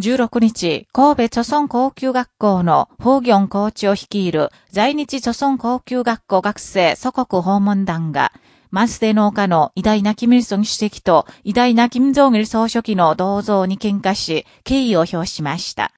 16日、神戸著村高級学校の法行校長率いる在日著村高級学校学生祖国訪問団が、マスデ農家の偉大なキム・イルソン主席と偉大なキム・ジョン・イル総書記の銅像に喧嘩し、敬意を表しました。